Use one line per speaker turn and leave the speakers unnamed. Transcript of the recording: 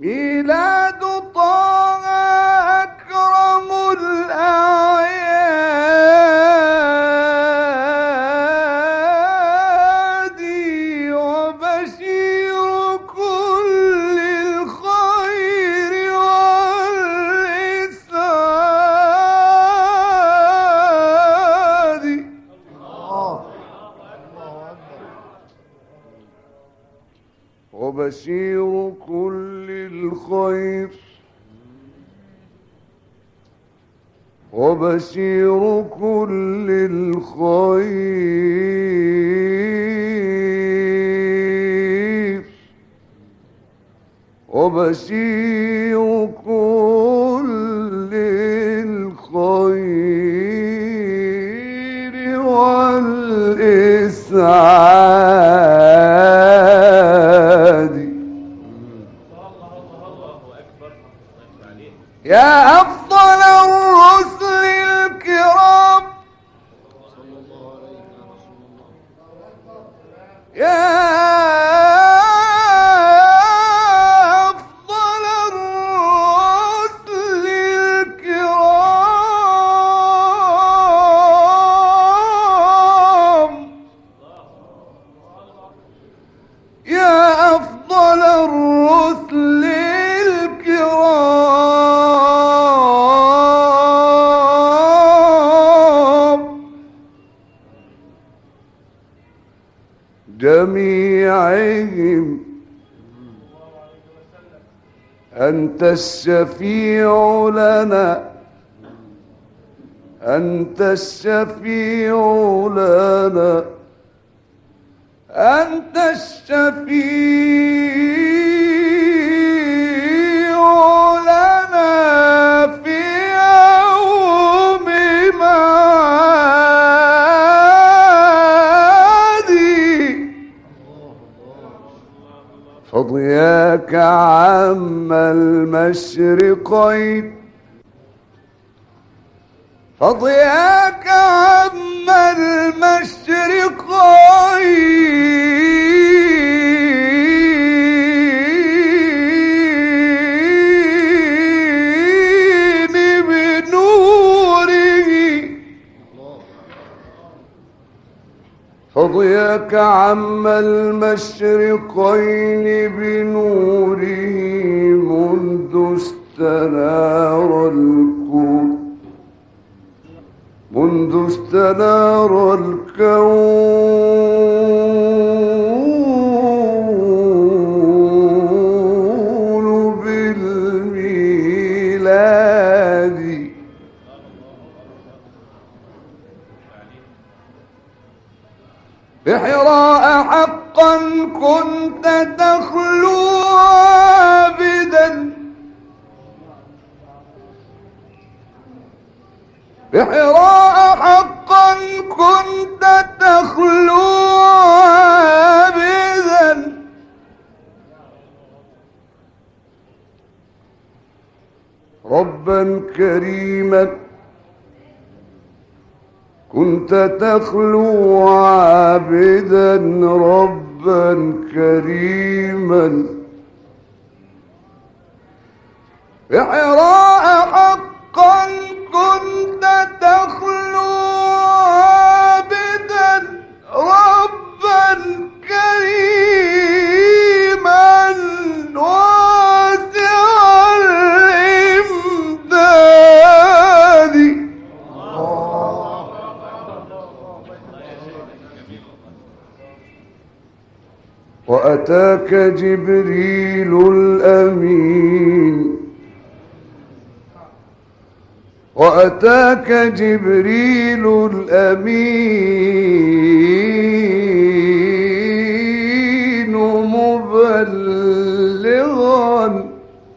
ميلاد طه أكرم الأعياد وبشير كل الخير والإسعاد وبشير كل الخير وبشير كل الخير وبشير كل الخير والإسعاد يا أفضل الرسل الكرام. يا جميعهم أنت الشفيع لنا. أنت الشفيع لنا. أنت الشفيع فضياك عم المشرقين. فضياك عم المشرقين. فضياك عم المشرقين بنوره منذ استنار الكون. منذ استنار الكون. بحراء حقا كنت تخلو عابدا. بحراء حقا كنت تخلو عابدا. ربا كريما كنت تخلو عابدا ربا كريما. بحراء حقا وأتاك جبريل الأمين. وأتاك جبريل الأمين.